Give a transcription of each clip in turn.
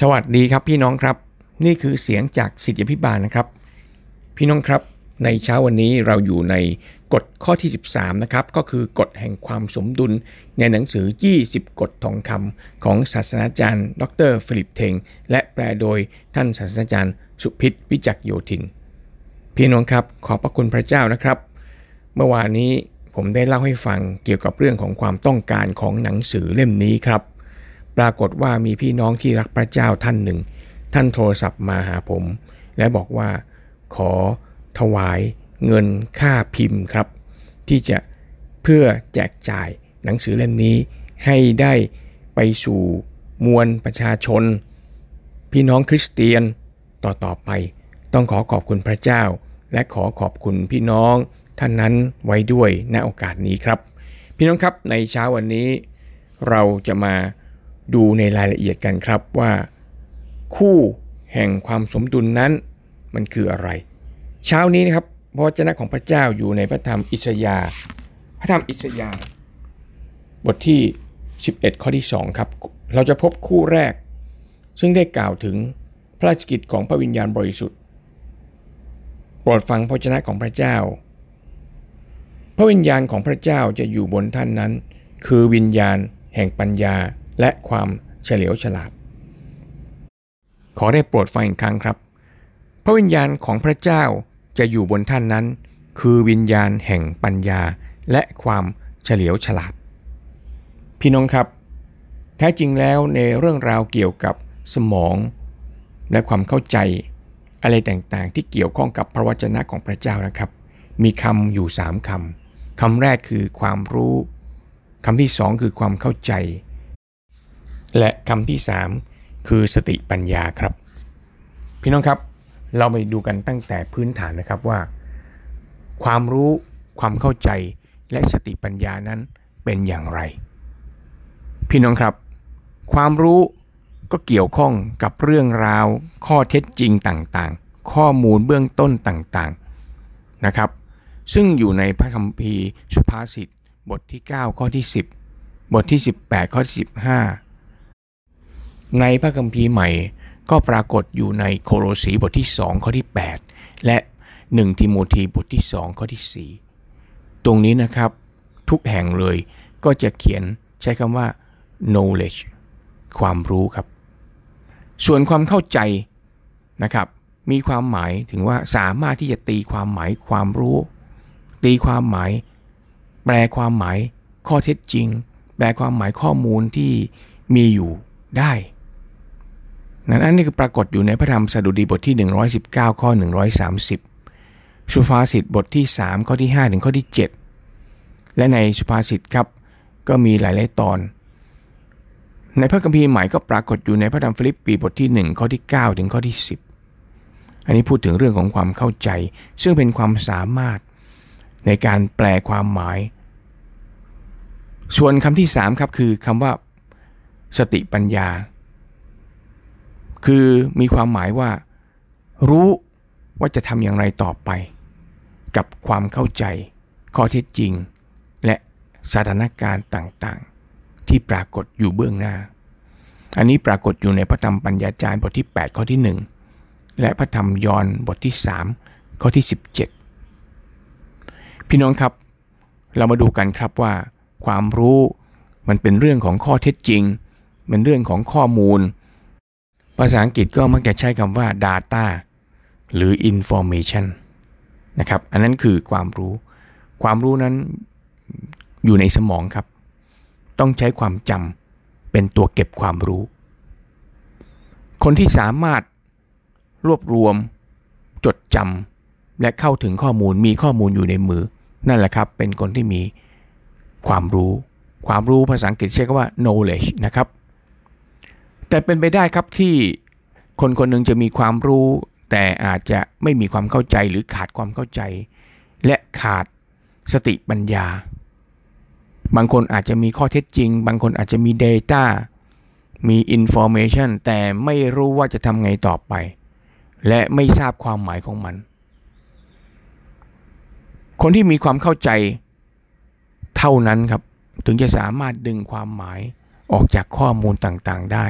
สวัสดีครับพี่น้องครับ นี่คือเสียงจากศิษยาภิบาลนะครับ พี่น้องครับในเช้าวันนี้เราอยู่ในกฎข้อที่ 13 นะครับ ก็คือกฎแห่งความสมดุลในหนังสือ 20 กฎทองคำของศาสนาจารย์ ดรฟิลิปเทง และแปลโดยท่านศาสนาจารย์ สุพิษวิจักโยธิน พี่น้องครับ ขอบพระคุณพระเจ้านะครับ เมื่อวานนี้ผมได้เล่าให้ฟังเกี่ยวกับเรื่องของความต้องการของหนังสือเล่มนี้ครับ ปรากฏว่ามีพี่น้องที่รักพระเจ้าท่านหนึ่ง ท่านโทรศัพท์มาหาผม และบอกว่าขอถวายเงินค่าพิมพ์ครับ ที่จะเพื่อแจกจ่ายหนังสือเล่มนี้ให้ได้ไปสู่มวลประชาชน พี่น้องคริสเตียนต่อต่อไป ต้องขอขอบคุณพระเจ้า และขอขอบคุณพี่น้องท่านนั้นไว้ด้วยณโอกาสนี้ครับ พี่น้องครับในเช้าวันนี้ เราจะมา ดูในรายละเอียดกันครับว่า คู่แห่งความสมดุลนั้นมันคืออะไร เช้านี้นะครับพระวจนะของพระเจ้าอยู่ในพระธรรมอิสยาห์พระธรรมอิสยาห์บทที่ 11 ข้อที่ 2 ครับ เราจะพบคู่แรก ซึ่งได้กล่าวถึงพระราชกิจของพระวิญญาณบริสุทธิ์ โปรดฟังพระวจนะของพระเจ้า พระวิญญาณของพระเจ้าจะอยู่บนท่านนั้น คือวิญญาณแห่งปัญญา และความเฉลียวฉลาด ขอได้โปรดฟังอีกครั้งครับ พระวิญญาณของพระเจ้าจะอยู่บนท่านนั้น คือวิญญาณแห่งปัญญาและความเฉลียวฉลาด พี่น้องครับ แท้จริงแล้วในเรื่องราวเกี่ยวกับสมอง และความเข้าใจอะไรต่างๆ ที่เกี่ยวข้องกับพระวจนะของพระเจ้านะครับ มีคำอยู่สามคำคำแรกคือความรู้คำที่สองคือความเข้าใจ และคำที่สามคือสติปัญญาครับ พี่น้องครับเราไปดูกันตั้งแต่พื้นฐานนะครับว่า ความรู้ความเข้าใจและสติปัญญานั้นเป็นอย่างไร พี่น้องครับ ความรู้ก็เกี่ยวข้องกับเรื่องราว ข้อเท็จจริงต่างๆ ข้อมูลเบื้องต้นต่างๆนะครับ ซึ่งอยู่ในพระคัมภีร์สุภาษิตบทที่ 9 ข้อที่ 10 บทที่ 18 ข้อที่ 15 ในพระคัมภีร์ใหม่ก็ปรากฏอยู่ในโคโลสีบทที่ 2 ข้อที่ 8 และ 1 ทิโมธีบทที่ 2 ข้อที่ 4 ตรงนี้นะครับทุกแห่งเลยก็จะเขียนใช้คำว่า knowledge ความรู้ครับ ส่วนความเข้าใจนะครับ มีความหมายถึงว่าสามารถที่จะตีความหมายความรู้ ตีความหมาย แปลความหมายข้อเท็จจริง แปลความหมายข้อมูลที่มีอยู่ได้ นั้นนี่คือปรากฏอยู่ในพระธรรมสดุดีบทที่ 119 ข้อ 130 สุภาษิตบทที่ 3 ข้อที่ 5 ถึงข้อที่ 7 และในสุภาษิตครับก็มีหลาย ๆ ตอน ในพระคัมภีร์ใหม่ก็ปรากฏอยู่ในพระธรรมฟิลิปปีบทที่ 1 ข้อที่ 9 ถึงข้อที่ 10 อันนี้พูดถึงเรื่องของความเข้าใจ ซึ่งเป็นความสามารถในการแปลความหมาย ส่วนคำที่ 3 ครับคือคำว่า สติปัญญา คือมีความหมายว่า รู้ว่าจะทำอย่างไรต่อไป กับความเข้าใจ ข้อเท็จจริง และสถานการณ์ต่างๆ ที่ปรากฏอยู่เบื้องหน้า อันนี้ปรากฏอยู่ในพระธรรมปัญญาจารย์บทที่ 8 ข้อที่ 1 และพระธรรมยอห์นบทที่ 3 ข้อที่ 17 พี่น้องครับ เรามาดูกันครับว่า ความรู้มันเป็นเรื่องของข้อเท็จจริง เป็นเรื่องของข้อมูล ภาษาอังกฤษก็มักจะใช้คำว่า data หรือ information นะครับ อันนั้นคือความรู้ ความรู้นั้นอยู่ในสมองครับ ต้องใช้ความจำเป็นตัวเก็บความรู้ คนที่สามารถรวบรวม จดจำและเข้าถึงข้อมูลมีข้อมูลอยู่ในมือ นั่นแหละครับ เป็นคนที่มีความรู้ ความรู้ภาษาอังกฤษใช้คำว่า knowledge นะครับ แต่เป็นไปได้ครับที่คนคนหนึ่งจะมีความรู้ แต่อาจจะไม่มีความเข้าใจหรือขาดความเข้าใจ และขาดสติปัญญา บางคนอาจจะมีข้อเท็จจริง บางคนอาจจะมี Data มี Information แต่ไม่รู้ว่าจะทำไงต่อไป และไม่ทราบความหมายของมัน คนที่มีความเข้าใจเท่านั้นครับ ถึงจะสามารถดึงความหมายออกจากข้อมูลต่างๆได้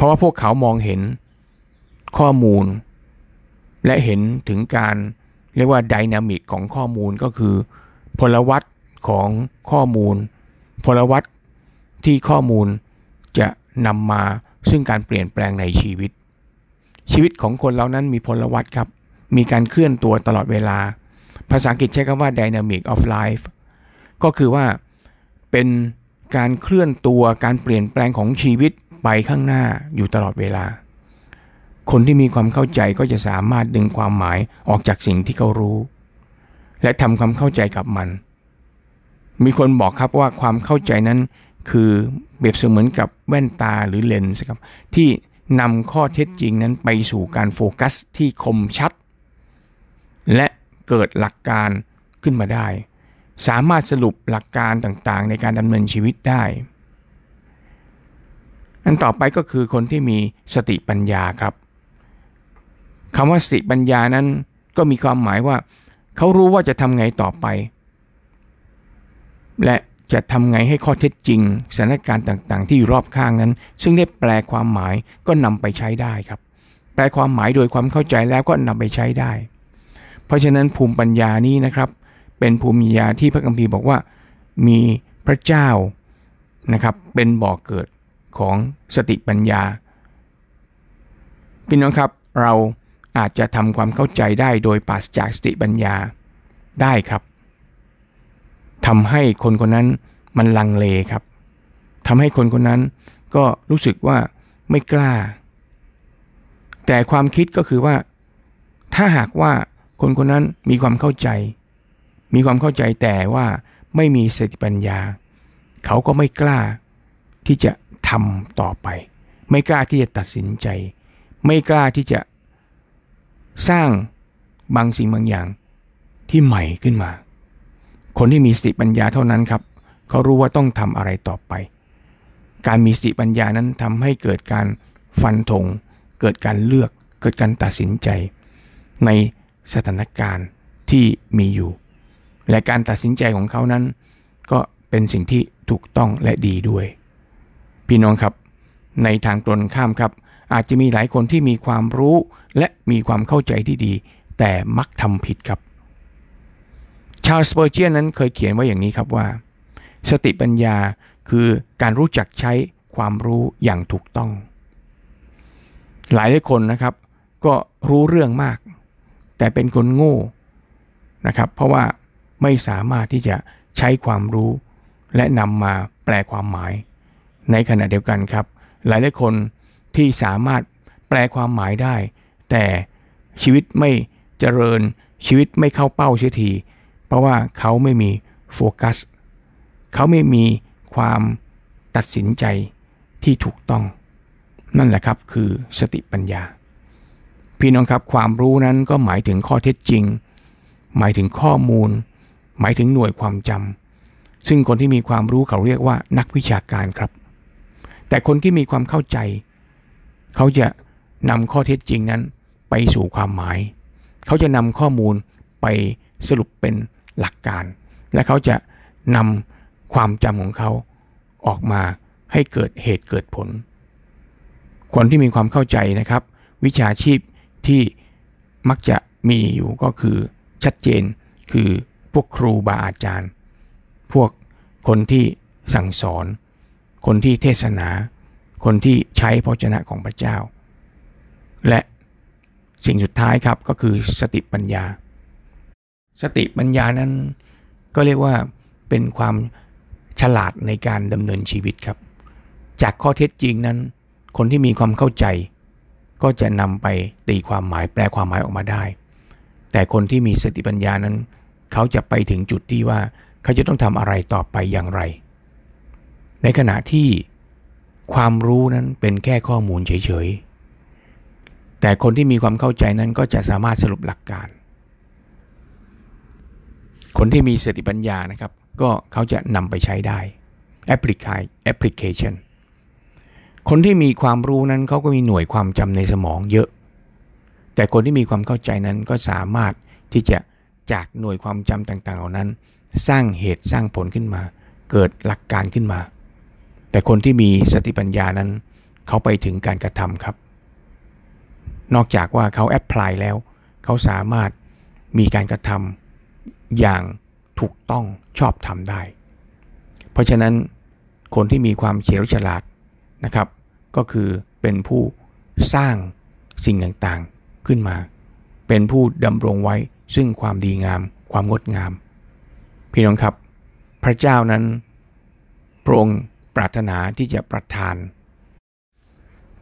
เพราะว่าพวกเขามองเห็นข้อมูล และเห็นถึงการเรียกว่าดินามิกของข้อมูลก็คือ พลวัตของข้อมูล พลวัตที่ข้อมูลจะนำมาซึ่งการเปลี่ยนแปลงในชีวิต ชีวิตของคนเรานั้นมีพลวัตครับ มีการเคลื่อนตัวตลอดเวลา ภาษาอังกฤษใช้คำว่า dynamic of life ก็คือว่าเป็นการเคลื่อนตัวการเปลี่ยนแปลงของชีวิต ไปข้างหน้าอยู่ตลอดเวลา คนที่มีความเข้าใจก็จะสามารถดึงความหมายออกจากสิ่งที่เขารู้ และทำความเข้าใจกับมัน มีคนบอกครับว่าความเข้าใจนั้นคือเปรียบเสมือนกับแว่นตาหรือเลนส์ครับที่นำข้อเท็จจริงนั้นไปสู่การโฟกัสที่คมชัด และเกิดหลักการขึ้นมาได้ สามารถสรุปหลักการต่างๆ ในการดำเนินชีวิตได้ อันต่อไปก็คือคนที่มีสติปัญญาครับคำว่าสติปัญญานั้นก็มีความหมายว่า เขารู้ว่าจะทำไงต่อไป และจะทำไงให้ข้อเท็จจริงสถานการณ์ต่างๆ ที่อยู่รอบข้างนั้น ซึ่งได้แปลความหมายก็นำไปใช้ได้ครับ แปลความหมายโดยความเข้าใจแล้วก็นำไปใช้ได้ เพราะฉะนั้นภูมิปัญญานี้นะครับ เป็นภูมิปัญญาที่พระคัมภีร์บอกว่า มีพระเจ้านะครับเป็นบ่อกเกิด ของสติปัญญา พี่น้องครับเราอาจจะทำความเข้าใจได้โดยปราศจากสติปัญญาได้ครับทำให้คนคนนั้นมันลังเลครับทำให้คนคนนั้นก็รู้สึกว่าไม่กล้า แต่ความคิดก็คือว่า ถ้าหากว่าคนคนนั้นมีความเข้าใจ มีความเข้าใจแต่ว่าไม่มีสติปัญญา เขาก็ไม่กล้าที่จะ ทำต่อไป ไม่กล้าที่จะตัดสินใจ ไม่กล้าที่จะสร้างบางสิ่งบางอย่างที่ใหม่ขึ้นมา คนที่มีสติปัญญาเท่านั้นครับ เขารู้ว่าต้องทำอะไรต่อไป การมีสติปัญญานั้นทำให้เกิดการฟันธงเกิดการเลือกเกิดการตัดสินใจ ในสถานการณ์ที่มีอยู่ และการตัดสินใจของเขานั้น ก็เป็นสิ่งที่ถูกต้องและดีด้วย พี่น้องครับ ในทางตรงข้ามครับ อาจจะมีหลายคนที่มีความรู้และมีความเข้าใจที่ดี แต่มักทำผิดครับ ชาวสเปอร์เจียนนั้นเคยเขียนไว้อย่างนี้ครับว่า สติปัญญาคือการรู้จักใช้ความรู้อย่างถูกต้องหลายหลายคนนะครับ ก็รู้เรื่องมาก แต่เป็นคนโง่นะครับ เพราะว่าไม่สามารถที่จะใช้ความรู้ และนำมาแปลความหมาย ในขณะเดียวกันครับ หลายหลายคนที่สามารถแปลความหมายได้ แต่ชีวิตไม่เจริญชีวิตไม่เข้าเป้าเสียที เพราะว่าเขาไม่มีโฟกัส เขาไม่มีความตัดสินใจที่ถูกต้อง นั่นแหละครับคือสติปัญญา พี่น้องครับความรู้นั้นก็หมายถึงข้อเท็จจริง หมายถึงข้อมูล หมายถึงหน่วยความจำซึ่งคนที่มีความรู้เขาเรียกว่านักวิชาการครับ แต่คนที่มีความเข้าใจ เขาจะนำข้อเท็จจริงนั้นไปสู่ความหมาย เขาจะนำข้อมูลไปสรุปเป็นหลักการ และเขาจะนำความจำของเขาออกมาให้เกิดเหตุเกิดผล คนที่มีความเข้าใจนะครับ วิชาชีพที่มักจะมีอยู่ก็คือชัดเจนคือพวกครูบาอาจารย์ พวกคนที่สั่งสอน คนที่เทศนา คนที่ใช้พระเจ้าของพระเจ้า และสิ่งสุดท้ายครับก็คือสติปัญญา สติปัญญานั้นก็เรียกว่าเป็นความฉลาดในการดำเนินชีวิตครับ จากข้อเท็จจริงนั้น คนที่มีความเข้าใจ ก็จะนำไปตีความหมายแปลความหมายออกมาได้ แต่คนที่มีสติปัญญานั้น เขาจะไปถึงจุดที่ว่าเขาจะต้องทำอะไรต่อไปอย่างไร ในขณะที่ความรู้นั้นเป็นแค่ข้อมูลเฉยๆ แต่คนที่มีความเข้าใจนั้นก็จะสามารถสรุปหลักการ คนที่มีสติปัญญานะครับ ก็เขาจะนำไปใช้ได้ application คนที่มีความรู้นั้นเขาก็มีหน่วยความจำในสมองเยอะ แต่คนที่มีความเข้าใจนั้นก็สามารถที่จะจากหน่วยความจำต่างๆ เหล่านั้น สร้างเหตุสร้างผลขึ้นมา เกิดหลักการขึ้นมา แต่คนที่มีสติปัญญานั้น เขาไปถึงการกระทำครับ นอกจากว่าเขาแอพพลายแล้ว เขาสามารถมีการกระทำอย่างถูกต้องชอบทำได้ เพราะฉะนั้นคนที่มีความเฉลียวฉลาดนะครับ ก็คือเป็นผู้สร้างสิ่งต่างๆขึ้นมา เป็นผู้ดำรงไว้ซึ่งความดีงาม ความงดงาม พี่น้องครับ พระเจ้านั้นพระองค์ ปรารถนาที่จะประทาน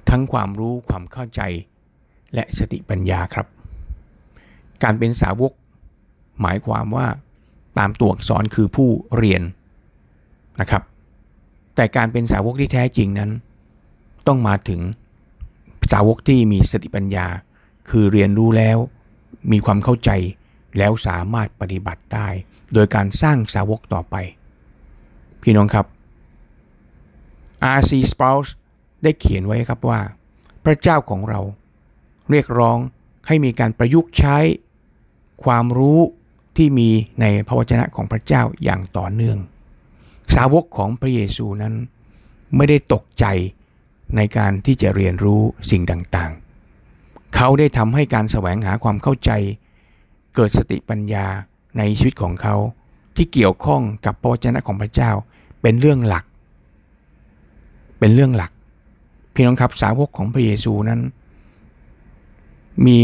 ทั้งความรู้ความเข้าใจ และสติปัญญาครับ การเป็นสาวก หมายความว่าตามตัวอักษรคือผู้เรียนนะครับ แต่การเป็นสาวกที่แท้จริงนั้น ต้องมาถึงสาวกที่มีสติปัญญา คือเรียนรู้แล้ว มีความเข้าใจแล้วสามารถปฏิบัติได้ โดยการสร้างสาวกต่อไป พี่น้องครับ R.C. Sprouse ได้เขียนไว้ครับว่า พระเจ้าของเรา เรียกร้องให้มีการประยุกต์ใช้ ความรู้ที่มีในพระวจนะของพระเจ้าอย่างต่อเนื่อง สาวกของพระเยซูนั้น ไม่ได้ตกใจในการที่จะเรียนรู้สิ่งต่างๆ เขาได้ทำให้การแสวงหาความเข้าใจ เกิดสติปัญญาในชีวิตของเขาที่เกี่ยวข้องกับพระวจนะของพระเจ้าเป็นเรื่องหลัก เป็นเรื่องหลัก พี่น้องครับสาวกของพระเยซูนั้น มี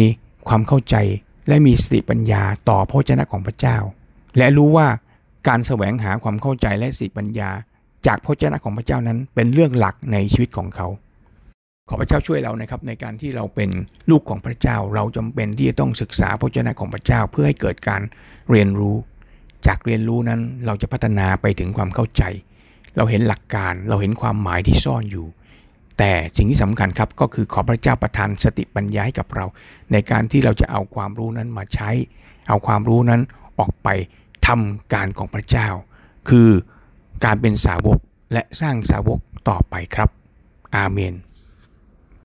ความเข้าใจและมีสติปัญญาต่อพระวจนะของพระเจ้า และรู้ว่าการแสวงหาความเข้าใจและสติปัญญา จากพระวจนะของพระเจ้านั้น เป็นเรื่องหลักในชีวิตของเขา ขอพระเจ้าช่วยเรานะครับในการที่เราเป็นลูกของพระเจ้า เราจำเป็นที่จะต้องศึกษาพระวจนะของพระเจ้า เพื่อให้เกิดการเรียนรู้ จากเรียนรู้นั้นเราจะพัฒนาไปถึงความเข้าใจ เราเห็นหลักการเราเห็นความหมายที่ซ่อนอยู่ แต่สิ่งที่สำคัญครับก็คือขอพระเจ้าประทานสติปัญญาให้กับเรา ในการที่เราจะเอาความรู้นั้นมาใช้ เอาความรู้นั้นออกไปทำการของพระเจ้า คือการเป็นสาวกและสร้างสาวกต่อไปครับ อาเมน